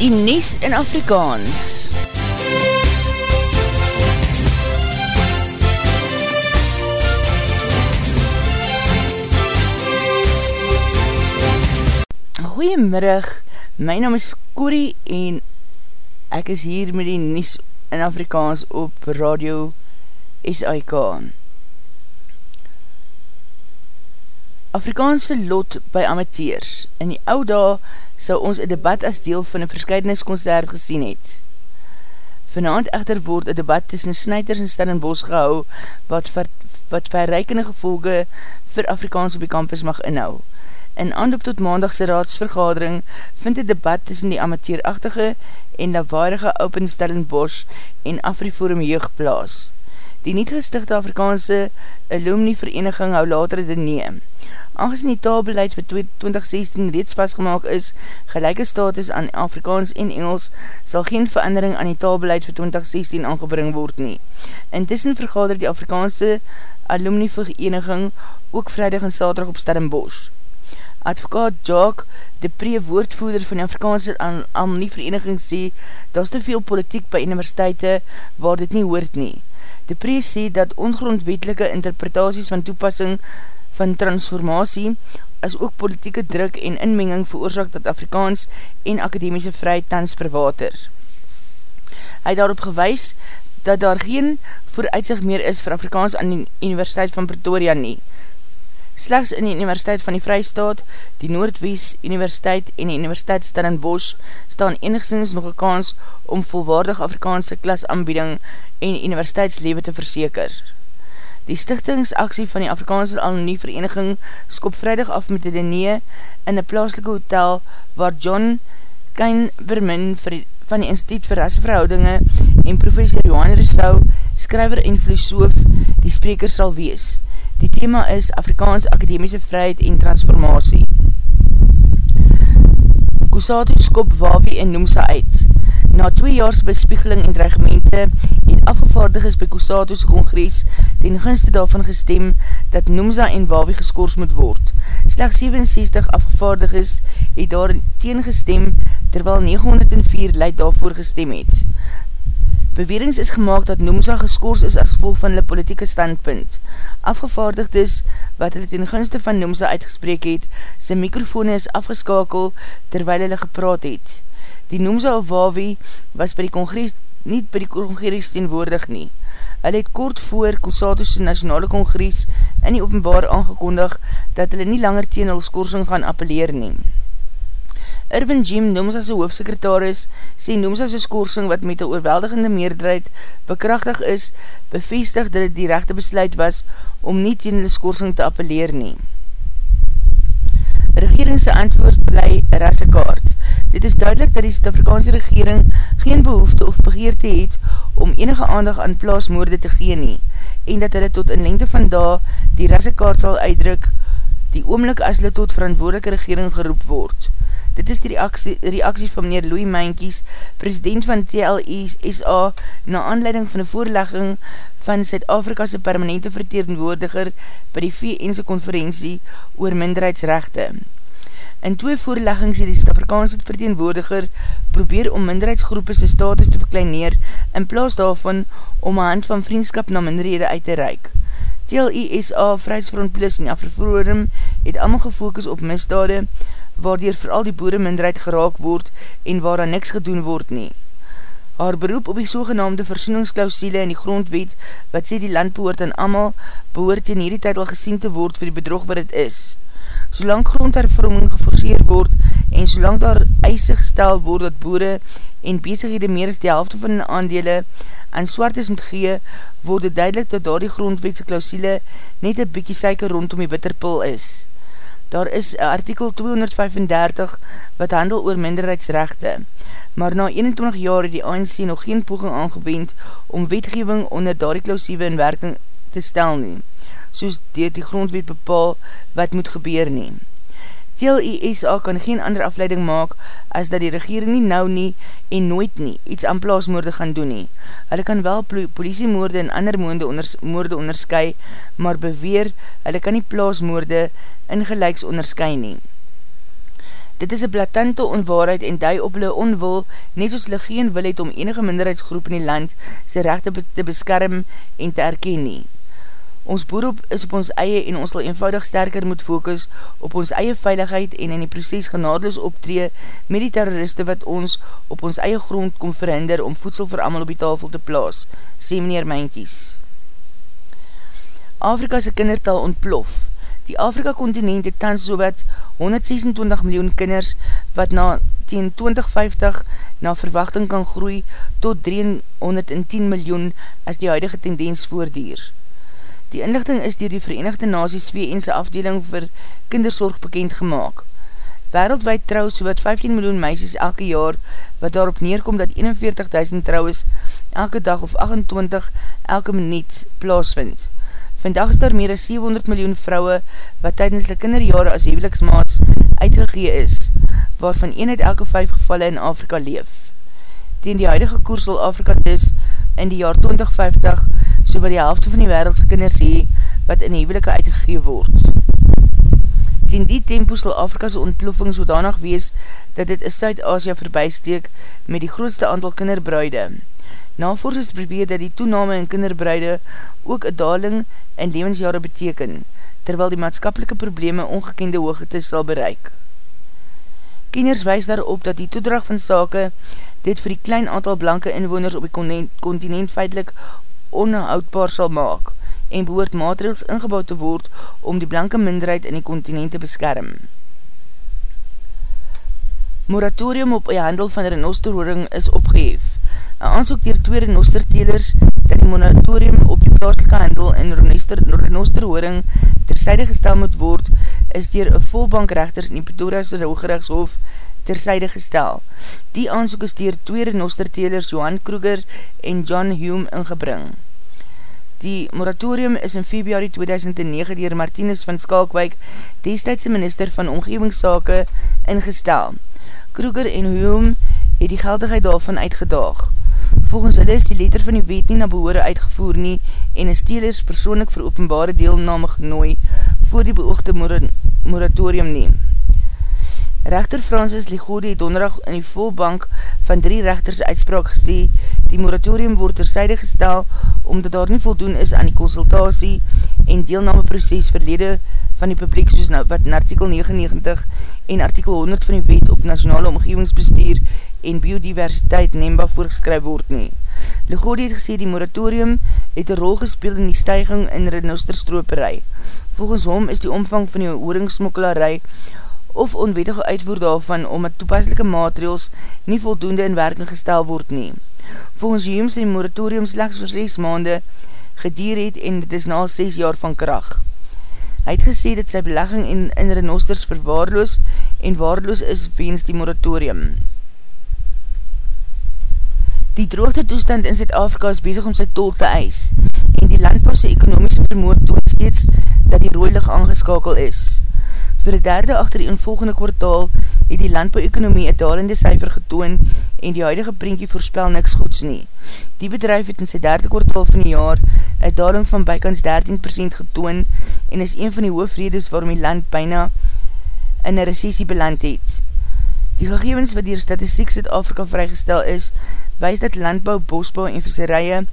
die Nies in Afrikaans. Goeiemiddag, my naam is Corrie en ek is hier met die Nies in Afrikaans op Radio SIK. Afrikaanse lot by amateurs. In die oude sal ons een debat as deel van een verscheidenisconcert gesien het. Vanavond echter word een debat tussen Snijders en Stellenbos gehou wat, ver, wat verreikende gevolge vir Afrikaans op die campus mag inhou. In aanloop tot maandagse raadsvergadering vind die debat tussen die amateurachtige en lawaarige Open Stellenbosch en Afriforum jeug plaas. Die niet gestigte Afrikaanse alumni vereniging hou later de neem aangezien die taalbeleid vir 2016 reeds vastgemaak is, gelijke status aan Afrikaans en Engels, sal geen verandering aan die taalbeleid vir 2016 aangebring word nie. Intussen vergader die Afrikaanse alumni vereniging ook vrijdag en saterdag op Stellenbosch. Advokaat Jacques, de pre-woordvoerder van die Afrikaanse alumni vereniging sê, daar is te veel politiek by universiteite waar dit nie hoort nie. De pre sê dat ongrondwetelike interpretaties van toepassing van transformatie as ook politieke druk en inmenging veroorzaak dat Afrikaans en akademiese vryheid tans verwater. Hy daarop gewys dat daar geen vooruitzicht meer is vir Afrikaans aan die Universiteit van Pretoria nie. Slechts in die Universiteit van die Vrystaat, die Noordwies Universiteit en die Universiteit Stellenbosch staan enigszins nog een kans om volwaardig Afrikaanse klasaanbieding en universiteitslewe te verseker. Die stichtingsaksie van die Afrikaanse Anonie Vereniging skop vrijdag af met die dinee in een plaaslike hotel waar John Keinbermin van die Instituut vir Rasseverhoudinge en professor Johan Rousseau, skryver en filosoof, die spreker sal wees. Die thema is Afrikaans Akademiese Vrijheid en Transformatie. Kusatu skop Wawi en Noemsa uit. Na twee jaars bespiegeling en dreigemente het afgevaardigers by Kusatu's kongres ten gunste daarvan gestem dat Noemsa en Wawi geskoors moet word. Slechts 67 afgevaardigers het daar teengestem terwyl 904 leid daarvoor gestem het. Bewerings is gemaakt dat Noemsa geskoors is as gevolg van hulle politieke standpunt. Afgevaardigdes wat hulle ten gunste van Noemsa uitgespreek het, sy mikrofone is afgeskakel terwyl hulle gepraat het. Die Noemsa of Wawi was by die congres, nie by die congres teenwoordig nie. Hulle het kort voor Kusato's nationale congres in die openbaar aangekondig dat hulle nie langer teen hulle skorsing gaan appeleer neem. Irvin Jim, Noemsa sy hoofdsekretaris, sê Noemsa sy skorsing wat met een oorweldigende meerderheid bekrachtig is, bevestig dat het die rechte besluit was om nie teen die skorsing te appeleer nie. Regeringse antwoord bly rassekaart. Dit is duidelik dat die Suid-Afrikaanse regering geen behoefte of begeerte het om enige aandag aan plaasmoorde te gee nie en dat hulle tot in lengte van da die rassekaart sal uitdruk die oomlik as hulle tot verantwoordelike regering geroep word. Dit is die reaksie, reaksie van meneer Louis Mainkies, president van TLE-SA, na aanleiding van die voorlegging van Zuid-Afrika'se permanente vertegenwoordiger by die VN'se konferentie oor minderheidsrechte. In twee voorleggings het die Suid-Afrikaanse verteenwoordiger probeer om minderheidsgroepen sy status te verkleineer in plaas daarvan om een hand van vriendskap na minderhede uit te reik. TLE-SA, Vrijsfront Plus en Afroforum het allemaal gefokus op misdade waardoor vooral die boere minderheid geraak word en waar dan niks gedoen word nie. Haar beroep op die sogenaamde versoeningsklausiele in die grondwet, wat sê die land behoort aan amal, behoort in hierdie tyd al gesien te word vir die bedrog wat het is. Solang grondhervorming geforceer word en solang daar eise gestel word dat boere en bezighede meer as die helfte van die aandele aan swartes moet gee, word het duidelik dat daar die grondwetse klausiele net een bykie suiker rondom die bitterpul is. Daar is artikel 235 wat handel oor minderheidsrechte, maar na 21 jaar het die ANC nog geen poging aangewend om wetgeving onder daardie klausieve in werking te stel nie, soos dier die grondwet bepaal wat moet gebeur nie. TLISA kan geen ander afleiding maak as dat die regering nie nou nie en nooit nie iets aan plaasmoorde gaan doen nie. Hulle kan wel politiemoorde en ander moorde, onders, moorde onderskui, maar beweer hulle kan nie plaasmoorde ingelijks onderskui nie. Dit is een blatante onwaarheid en die op hulle onwil, net soos hulle geen wil het om enige minderheidsgroep in die land sy rechte te beskerm en te erken nie. Ons boerop is op ons eie en ons sal eenvoudig sterker moet focus op ons eie veiligheid en in die proces genadeloos optree met die terroriste wat ons op ons eie grond kom verhinder om voedsel vir amal op die tafel te plaas, sê meneer Mijnkies. Afrika's kindertal ontplof. Die Afrika-continent het tans so wat 126 miljoen kinders wat na teen 2050 na verwachting kan groei tot 310 miljoen as die huidige tendens voordier. Die inlichting is dier die Verenigde Nazies VN'se afdeling vir kindersorg bekend gemaakt. Wereldwijd trouw so wat 15 miljoen meisjes elke jaar, wat daarop neerkom dat 41.000 trouwens elke dag of 28 elke minuut plaasvind. Vandag is daar meer as 700 miljoen vrouwe wat tydens die kinderjare as heveliksmaats uitgegee is, waarvan 1 uit elke 5 gevalle in Afrika leef. Tegen die huidige koers sal Afrika dis in die jaar 2050 so wat die helfte van die wereldse kinders hee wat in hevelike uitgegee word. Tegen die tempo sal Afrika's ontploffing zodanig wees dat dit in Suid-Asia voorbijsteek met die grootste aantal kinderbruide. Navorsers probeer dat die toename in kinderbruide ook een daling in levensjare beteken, terwyl die maatskapelike probleme ongekende hoogte sal bereik. Kieners wees daarop dat die toedrag van sake dit vir die klein aantal blanke inwoners op die continent feitlik onhoudbaar sal maak en behoort maatregels ingebouwd te word om die blanke minderheid in die continent te beskerm. Moratorium op die handel van renosterhoring is opgeheef. Een aansoek dier twee renostertelers dat die moratorium op die plaaslike handel in renosterhoring tersyde gestel moet word, is dier een volbank rechters in die Pretoria's Rooggerechtshof tersyde gestel. Die aansoek is dier twee renostertelers Johan Kruger en John Hume ingebring. Die moratorium is in februari 2009 dier Martinus van Skalkwijk, destijdse minister van Omgevingssake, ingestel. Kruger en Hume het die geldigheid daarvan uitgedaag. Volgens hulle is die letter van die wet nie na behoore uitgevoer nie en is stelers persoonlik vir openbare deelname genooi voor die beoogde moratorium neem. Rechter Francis Ligodi het donderdag in die volbank van drie rechters uitspraak gesê, die moratorium word tersyde gestel omdat daar nie voldoen is aan die consultatie en deelname proces verlede van die publiek soos nou, wat in artikel 99 en artikel 100 van die wet op nationale omgevingsbestuur en biodiversiteit NEMBA voorgeskryf word nie. Legodi het gesê die moratorium het een rol gespeel in die stijging in renosterstroperij. Volgens hom is die omvang van die ooringsmokkelarij of onwetige uitvoer daarvan om het toepaslike maatregels nie voldoende in werking gestel word nie. Volgens Hume sy moratorium slechts vir 6 maande gedier het en dit is na 6 jaar van kracht. Hy het gesê dat sy belegging in, in renosters verwaarloos en waarloos is wens die moratorium. Die droogte toestand in Zuid-Afrika is bezig om sy tol te eis en die landbouwse ekonomische vermoed toon steeds dat die rooilig aangeskakel is. Voor die derde achter die involgende kwartaal het die landbouwekonomie een dalende cijfer getoon en die huidige printje voorspel niks goeds nie. Die bedrijf het in sy derde kwartaal van die jaar een daling van bykans 13% getoon en is een van die hoofredes waarom die land byna in een recessie beland het. Die gegevens wat dier Statistiek Zuid-Afrika vrygestel is, wees dat landbouw, bosbouw en visserije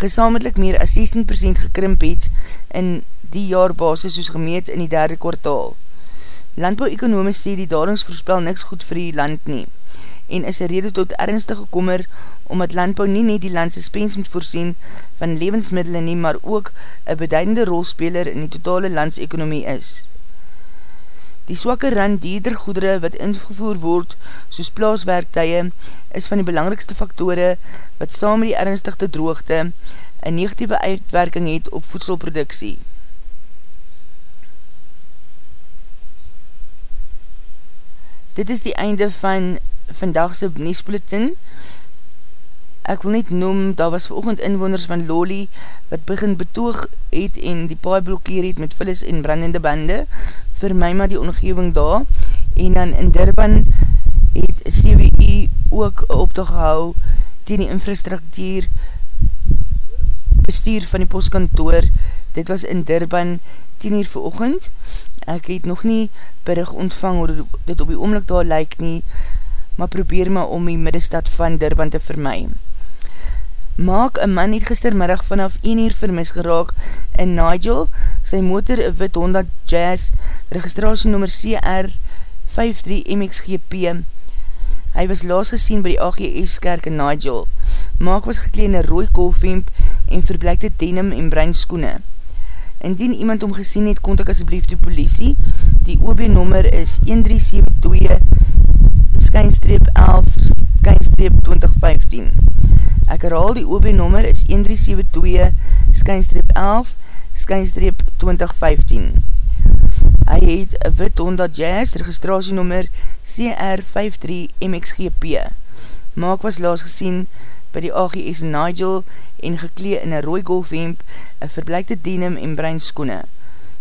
gesamentlik meer as 16% gekrimp het in die jaarbasis soos gemeet in die derde kwartaal. Landbouw-ekonomies sê die dalings voorspel niks goed vir die land nie en is een rede tot ernstige kommer omdat landbouw nie net die landse spens moet voorsien van levensmiddelen nie, maar ook een beduidende rolspeler in die totale landsekonomie is. Die swakke rand dierder goedere wat ingevoer word, soos plaaswerktuie, is van die belangrikste faktore wat saam met die ernstigte droogte een negatieve uitwerking het op voedselproduksie. Dit is die einde van vandagse Niesbulletin. Ek wil net noem, daar was veroogend inwoners van Loli wat begin betoog het en die paai blokkeer het met vullis en brandende bande, vir my maar die omgeving daar. En dan in Durban het CWI ook optocht gehou tegen die infrastructuur bestuur van die postkantoor, dit was in Durban 10 uur vir ochend, ek het nog nie berig ontvang hoe dit op die oomlik daar lyk nie, maar probeer my om die middestad van Durban te vermy. Maak, een man het gistermiddag vanaf 1 uur vermis geraak in Nigel, sy motor, een wit Honda Jazz, registratie nummer CR53MXGP, Hy was laas gesien by die AGS kerk in Nigel. Maak was gekleen in rooi kolfhemp en verblijkte denim en bruin skoene. Indien iemand om gesien het, kontak asjeblief die politie. Die OB nommer is 1372 skynstreep 11 skynstreep 2015. Ek herhaal die OB nommer is 1372 skynstreep 11 skynstreep 2015. Hy het een wit Honda Jazz registratienummer CR53MXGP. Maak was laas gesien by die AGS Nigel en geklee in een rooi golfhemp, een verblijkte denim en brein skoene.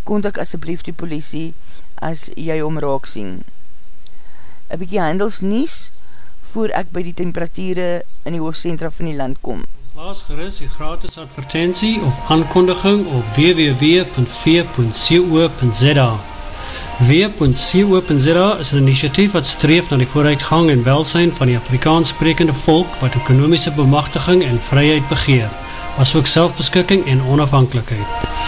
Kontak asjeblief die politie as jy om raak sien. Een bykie handels nies voor ek by die temperatuurde in die hoofdcentra van die land kom. Plaas geris die gratis advertentie of aankondiging op www.v.co.za W.co.za is een initiatief wat streef na die vooruitgang en welsijn van die Afrikaans sprekende volk wat ekonomische bemachtiging en vryheid begeer, as ook selfbeskikking en onafhankelijkheid.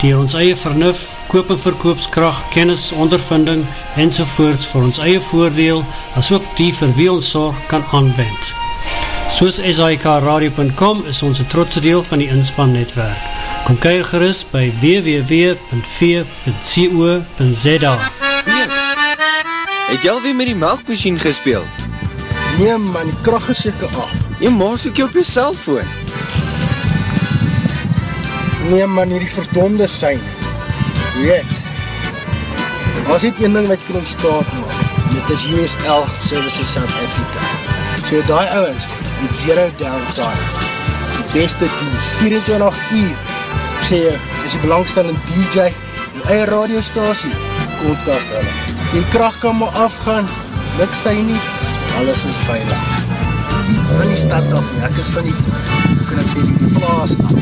die ons eie vernuf, koop en verkoopskracht, kennis, ondervinding enzovoorts vir ons eie voordeel as ook die vir wie ons zorg kan aanwend. Soos SIKRadio.com is ons een trotse deel van die inspannetwerk. Kom kyk gerust by www.v.co.za Het jy alweer met die melkmachine gespeeld? Nee man, die kracht is jyke af. Jy maas ook jy op jy cellfoon. Nee man, hier die verdonde sein. Weet, was dit een ding wat jy kan ontstaan maak, en dit is USL Services South Africa. So die ouwens, die zero downtime, die beste dienst, 24 uur, ek sê jy, is die belangstellende DJ, die eie radiostasie, kontak hulle. Die kracht kan maar afgaan, luk sy nie, alles is veilig. Van die stad af, ek is van die, hoe kan ek sê, die plaas af.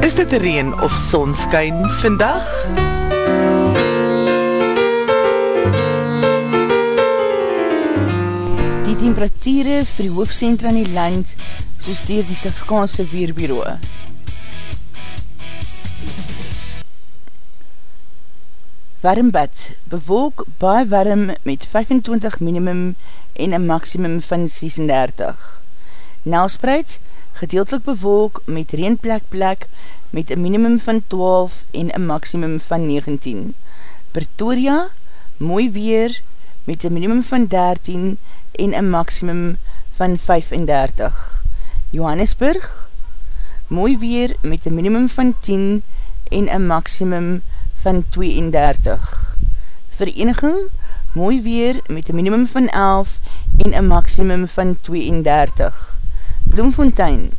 Is dit reen of sonskyn vandag? Die temperatuur vir die hoofdcentra in die land soos dier die Safrikaanse Weerbureau. Warmbad, bewolk baie warm met 25 minimum en een maximum van 36. Nelspreid, gedeeltelik bewolk met reenplek plek met een minimum van 12 en een maximum van 19. Pretoria, mooi weer met een minimum van 13 en een maximum van 35. Johannesburg, mooi weer met een minimum van 10 en een maximum van 32. Vereniging, mooi weer met een minimum van 11 en een maximum van 32. Bloemfontein,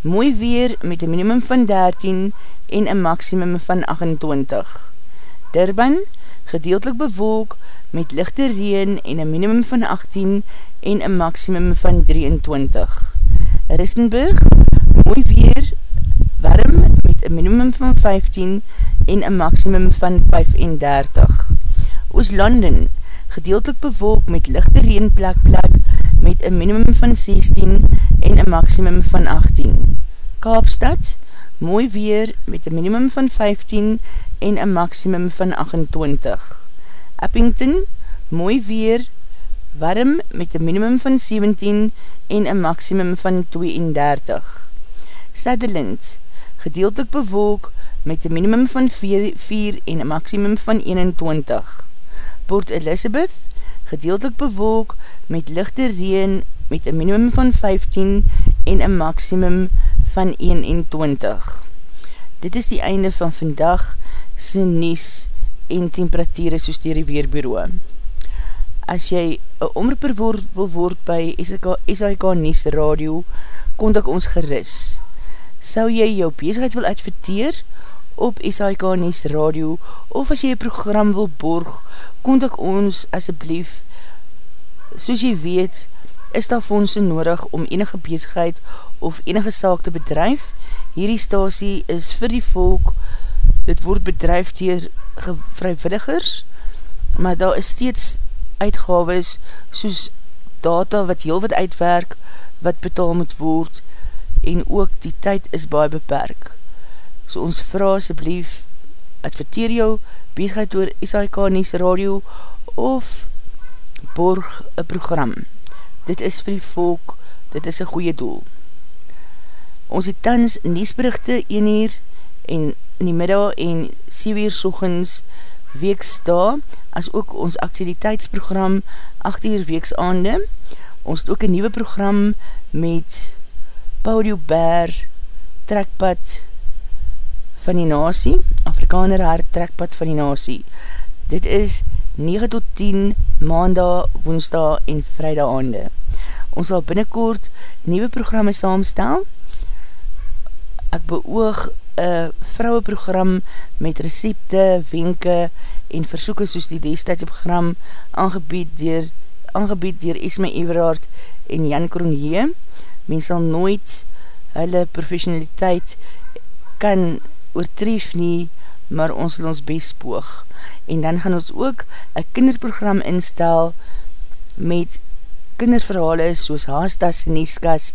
mooi weer met een minimum van 13 en een maximum van 28. Durban, gedeeltelik bewolk met lichte reen en een minimum van 18 en een maximum van 23. Ristenburg, mooi weer, warm met een minimum van 15 en een maximum van 35. Ooslanden, gedeeltelik bewolk met lichte reen plek plek met een minimum van 16 en een maximum van 18. Kaapstad, mooi weer met een minimum van 15 en een maximum van 28. Eppington, mooi weer, warm met een minimum van 17 en een maximum van 32. Sutherland, gedeeltelik bewolk met een minimum van 4, 4 en een maximum van 21. Port Elizabeth, gedeeltelik bewolk met lichte reen met een minimum van 15 en een maximum van 21. Dit is die einde van vandag sy nies en temperatuur soos dier die Weerbureau. As jy een omroeper word, wil word by SHK, SHK Nies Radio, kontak ons geris. Sou jy jou bezigheid wil adverteer op SHK Nies Radio of as jy een program wil borg, kontak ons asjeblief. Soos jy weet, is daar fondse nodig om enige bezigheid of enige saak te bedrijf. Hierdie stasie is vir die volk, dit word bedrijf dier vrijwilligers, maar daar is steeds uitgaves soos data wat heel wat uitwerk, wat betaal moet word, en ook die tyd is baie beperk. So ons vraag asjeblief, adverteer jou bezigheid door SAIK Nies Radio of borg een program dit is vir die volk, dit is een goeie doel. Ons het tans niesberichte 1 uur en in die middag en 7 uur sochens weeksta, as ook ons activiteitsprogram 8 uur weeksaande. Ons het ook een nieuwe program met Paudio Bear, trekpad van die nasie, Afrikaner haar trekpad van die nasie. Dit is 9 tot 10 maandag, woensdag en vrijdag aande. Ons sal binnenkort nieuwe programme saamstel. Ek beoog een vrouweprogram met recepte, wenke en versoeken soos die destijdse program aangebied dier, aangebied dier Esme Everard en Jan Kronje. Mens sal nooit hulle professionaliteit kan oortref nie, maar ons sal ons best poog en dan gaan ons ook een kinderprogram instel met kinderverhale soos Haastas en Nieskas,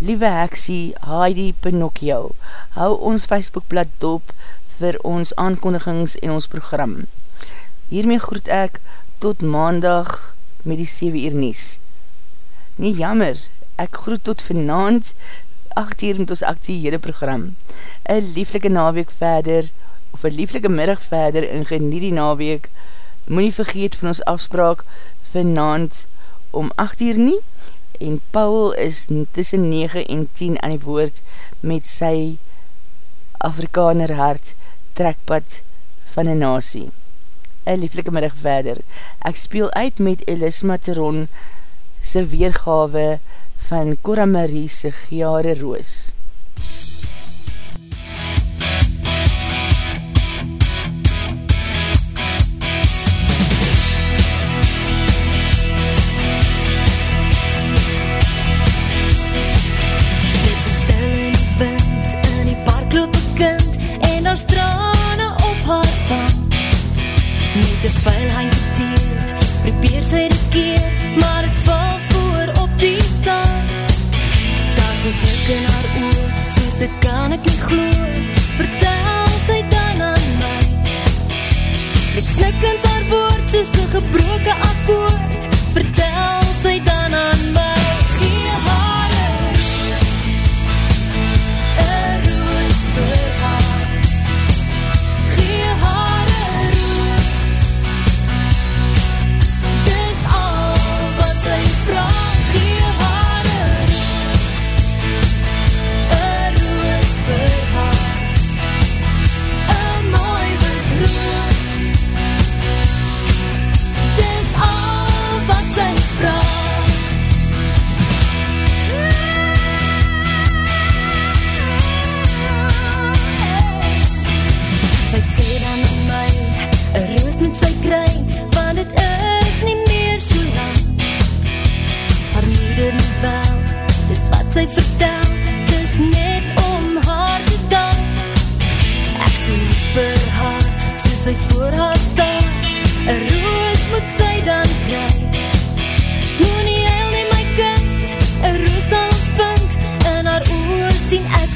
Liewe Heksie, Heidi Pinocchio. Hou ons Facebookblad dop vir ons aankondigings en ons program. Hiermee groet ek tot maandag met die 7 uur Nies. Nie jammer, ek groet tot vanavond 8 uur met ons actiehede program. Een lieflike naweek verder, of een lieflike middag verder en geniet die naweek. Moet nie vergeet van ons afspraak vanavond om 8 uur nie en Paul is tussen 9 en 10 aan die woord met sy Afrikaner hart trekpad van een nasie. Een lieflike middag verder. Ek speel uit met Elisma Teron sy weergawe van Cora Marie se Gare Roos. MUZIEK Apakah aku.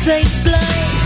sy bly.